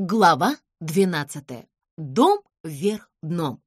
Глава 12. Дом вверх дном.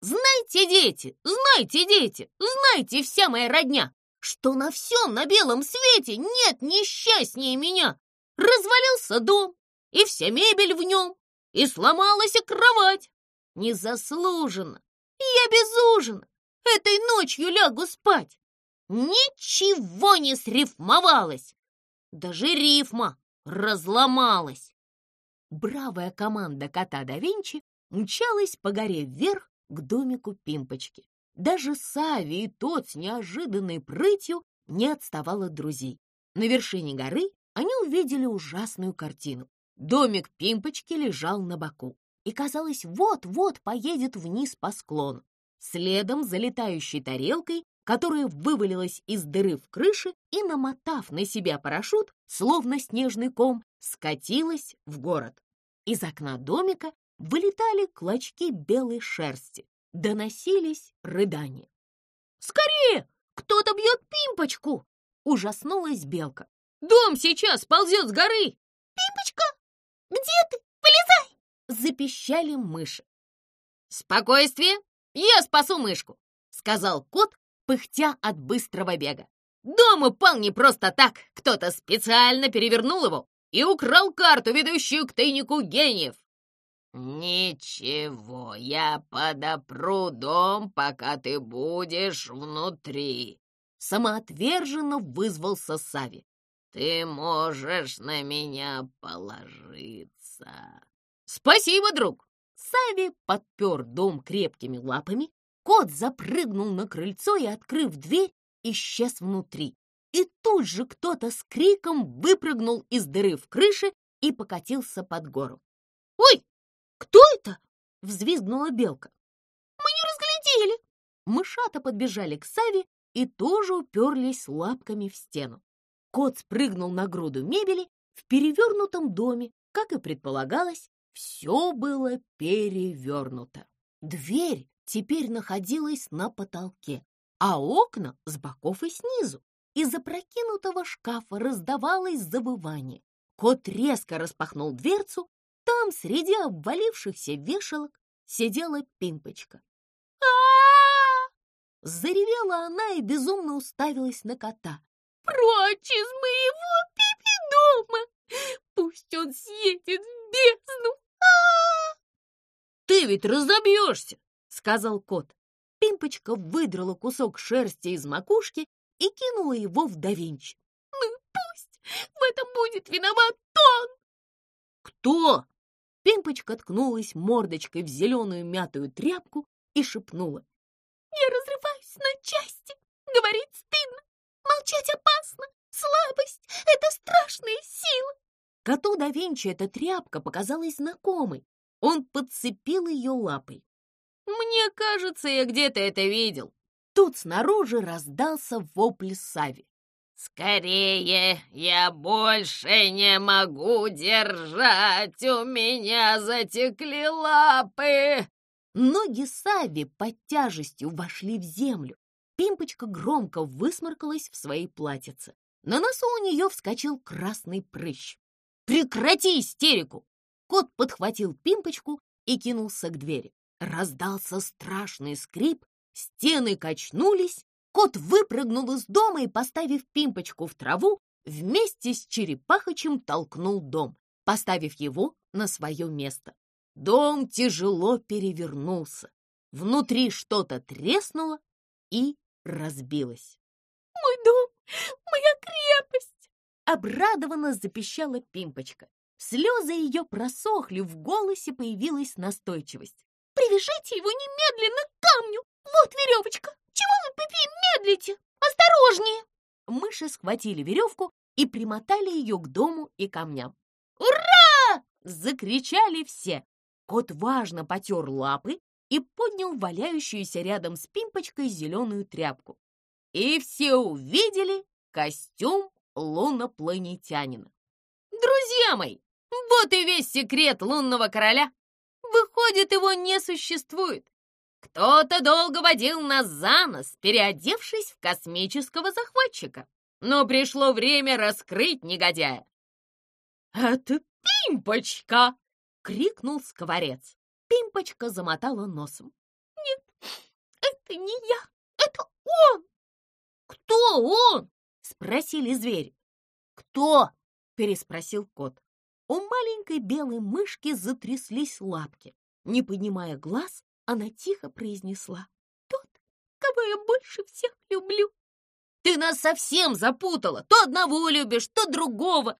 Знайте, дети, знайте, дети, знайте, вся моя родня, что на всем на белом свете нет несчастнее меня. Развалился дом, и вся мебель в нем, и сломалась и кровать. Незаслуженно, я без ужина. Этой ночью лягу спать. Ничего не срифмовалось. Даже рифма разломалась. Бравая команда кота да Винчи мчалась по горе вверх к домику Пимпочки. Даже Сави и тот с неожиданной прытью не отставал от друзей. На вершине горы они увидели ужасную картину. Домик Пимпочки лежал на боку и, казалось, вот-вот поедет вниз по склону. Следом за летающей тарелкой, которая вывалилась из дыры в крыше и, намотав на себя парашют, словно снежный ком, скатилась в город. Из окна домика вылетали клочки белой шерсти, доносились рыдания. «Скорее! Кто-то бьет Пимпочку!» — ужаснулась Белка. «Дом сейчас ползет с горы!» «Пимпочка, где ты? Вылезай!» — запищали мыши. «Спокойствие! Я спасу мышку!» — сказал кот, пыхтя от быстрого бега. «Дом упал не просто так. Кто-то специально перевернул его и украл карту, ведущую к тайнику гениев. «Ничего, я подопру дом, пока ты будешь внутри», — самоотверженно вызвался Сави. «Ты можешь на меня положиться». «Спасибо, друг!» Сави подпер дом крепкими лапами, кот запрыгнул на крыльцо и, открыв дверь, исчез внутри. И тут же кто-то с криком выпрыгнул из дыры в крыше и покатился под гору. «Ой, «Кто это?» — взвизгнула белка. «Мы не разглядели!» Мышата подбежали к Саве и тоже уперлись лапками в стену. Кот спрыгнул на груду мебели в перевернутом доме, как и предполагалось, все было перевернуто. Дверь теперь находилась на потолке, а окна с боков и снизу. Из опрокинутого шкафа раздавалось забывание. Кот резко распахнул дверцу там, среди обвалившихся вешалок, сидела Пимпочка. а Заревела она и безумно уставилась на кота. «Прочь из моего пипи-дома! Пусть он съедет в бездну! а «Ты ведь разобьешься!» — сказал кот. Пимпочка выдрала кусок шерсти из макушки и кинула его в Давинчи. «Ну пусть! В этом будет виноват он!» «Кто?» Пимпочка ткнулась мордочкой в зеленую мятую тряпку и шепнула. «Я разрываюсь на части. Говорить стыдно. Молчать опасно. Слабость — это страшная сила». Коту да Винчи эта тряпка показалась знакомой. Он подцепил ее лапой. «Мне кажется, я где-то это видел». Тут снаружи раздался вопль Сави. «Скорее, я больше не могу держать, у меня затекли лапы!» Ноги Сави под тяжестью вошли в землю. Пимпочка громко высморкалась в своей платьице. На носу у нее вскочил красный прыщ. «Прекрати истерику!» Кот подхватил Пимпочку и кинулся к двери. Раздался страшный скрип, стены качнулись, Кот выпрыгнул из дома и, поставив пимпочку в траву, вместе с черепахочем толкнул дом, поставив его на свое место. Дом тяжело перевернулся. Внутри что-то треснуло и разбилось. «Мой дом! Моя крепость!» Обрадованно запищала Пимпочка. Слезы ее просохли, в голосе появилась настойчивость. «Привяжите его немедленно к камню! Вот веревочка!» Чего вы, Пепи, медлите? Осторожнее!» Мыши схватили веревку и примотали ее к дому и камням. «Ура!» — закричали все. Кот важно потер лапы и поднял валяющуюся рядом с пимпочкой зеленую тряпку. И все увидели костюм лунопланетянина. «Друзья мои, Вот и весь секрет лунного короля. Выходит, его не существует. Кто-то долго водил нас за нос, переодевшись в космического захватчика. Но пришло время раскрыть негодяя. «Это Пимпочка!» — крикнул скворец. Пимпочка замотала носом. «Нет, это не я, это он!» «Кто он?» — спросили звери. «Кто?» — переспросил кот. У маленькой белой мышки затряслись лапки. Не поднимая глаз, она тихо произнесла. «Тот, кого я больше всех люблю». «Ты нас совсем запутала! То одного любишь, то другого!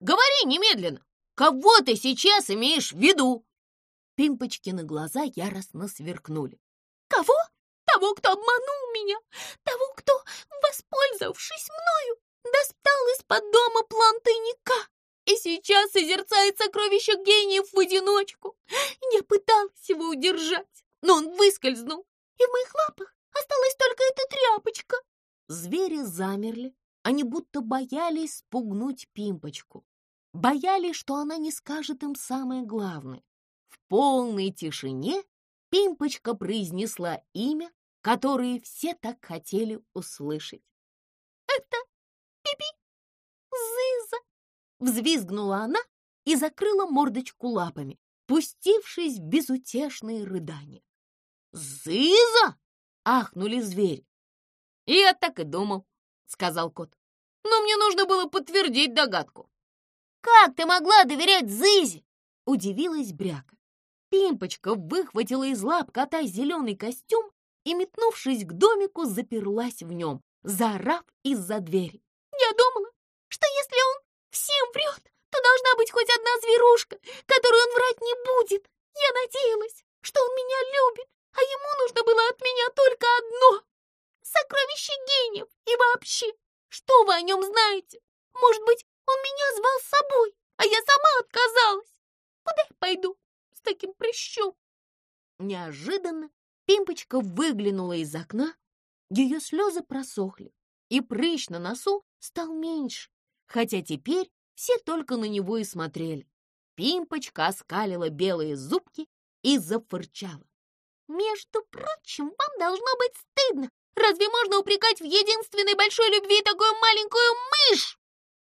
Говори немедленно! Кого ты сейчас имеешь в виду?» Пимпочкины глаза яростно сверкнули. «Кого? Того, кто обманул меня! Того, кто, воспользовавшись мною, достал из-под дома план тайника!» и сейчас созерцает сокровища гениев в одиночку. Я пыталась его удержать, но он выскользнул, и в моих лапах осталась только эта тряпочка. Звери замерли, они будто боялись спугнуть Пимпочку. Боялись, что она не скажет им самое главное. Полной тишине Пимпочка произнесла имя, которое все так хотели услышать. «Это Пипи Зыза!» Взвизгнула она и закрыла мордочку лапами, пустившись в безутешные рыдания. «Зыза!» — ахнули звери. «Я так и думал», — сказал кот. «Но мне нужно было подтвердить догадку». «Как ты могла доверять Зызе?» — удивилась Бряка. Пимпочка выхватила из лап кота зеленый костюм и, метнувшись к домику, заперлась в нем, заорав из-за двери. «Я думала, что если он всем врет, то должна быть хоть одна зверушка, которую он врать не будет. Я надеялась, что он меня любит, а ему нужно было от меня только одно — сокровище гениев. И вообще, что вы о нем знаете? Может быть, он меня звал с собой, а я сама отказалась. Куда я пойду таким прыщом? Неожиданно Пимпочка выглянула из окна, ее слезы просохли, и прыщ на носу стал меньше хотя теперь все только на него и смотрели. Пимпочка оскалила белые зубки и зафырчала. «Между прочим, вам должно быть стыдно. Разве можно упрекать в единственной большой любви такую маленькую мышь?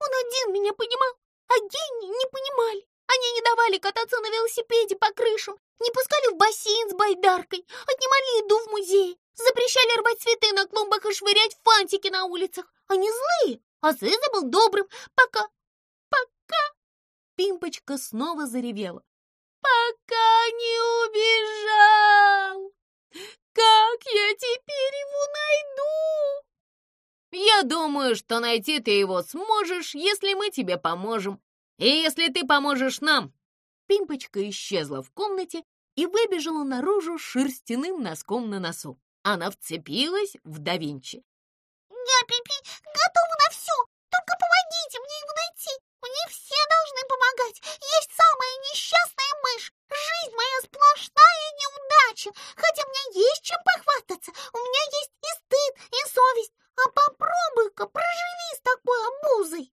Он один меня понимал, а гении не понимали. Давали кататься на велосипеде по крышам, не пускали в бассейн с байдаркой, отнимали еду в музее, запрещали рвать цветы на клумбах и швырять фантики на улицах. Они злые, а Зыза был добрым, пока... пока...» Пимпочка снова заревела. «Пока не убежал! Как я теперь его найду?» «Я думаю, что найти ты его сможешь, если мы тебе поможем. И если ты поможешь нам!» Пимпочка исчезла в комнате и выбежала наружу шерстяным носком на носу. Она вцепилась в да Винчи. «Я, Пипи, готова на все! Только помогите мне его найти! Мне все должны помогать! Есть самая несчастная мышь! Жизнь моя сплошная неудача! Хотя меня есть чем похвастаться! У меня есть и стыд, и совесть! А попробуй-ка проживи с такой обузой!»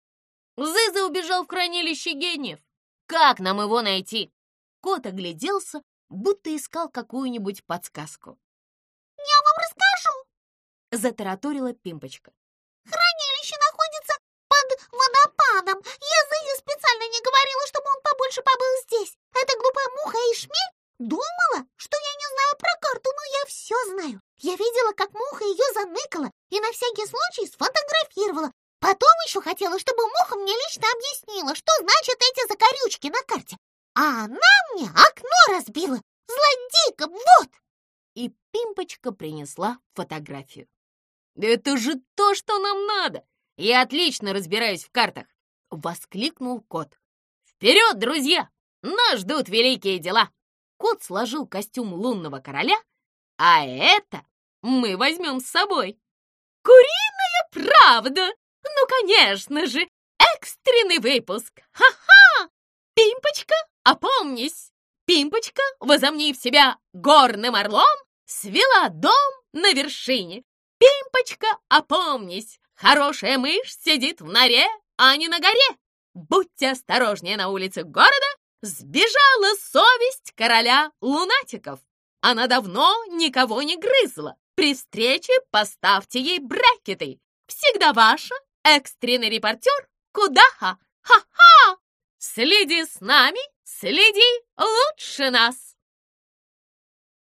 Зыза убежал в хранилище гениев. Как нам его найти? Кот огляделся, будто искал какую-нибудь подсказку. «Я вам расскажу!» — затараторила Пимпочка. «Хранилище находится под водопадом. Я Зызе специально не говорила, чтобы он побольше побыл здесь. Эта глупая муха и шмель думала, что я не знаю про карту, но я все знаю. Я видела, как муха ее заныкала и на всякий случай сфотографировала. Потом еще хотела, чтобы муха мне лично объяснила, что значат эти закорючки на карте. А она мне окно разбила. Злодейка, вот!» И Пимпочка принесла фотографию. «Это же то, что нам надо! Я отлично разбираюсь в картах!» — воскликнул кот. «Вперед, друзья! Нас ждут великие дела!» Кот сложил костюм лунного короля, а это мы возьмем с собой. «Куриная правда! Ну, конечно же, экстренный выпуск! Ха-ха! Пимпочка, опомнись! Пимпочка, возомнив себя горным орлом, свела дом на вершине. Пимпочка, опомнись! Хорошая мышь сидит в норе, а не на горе. Будьте осторожнее на улице города, сбежала совесть короля лунатиков. Она давно никого не грызла. При встрече поставьте ей брекеты. Всегда ваша экстренный репортер Кудаха! Ха-ха! Следи с нами, следи лучше нас!»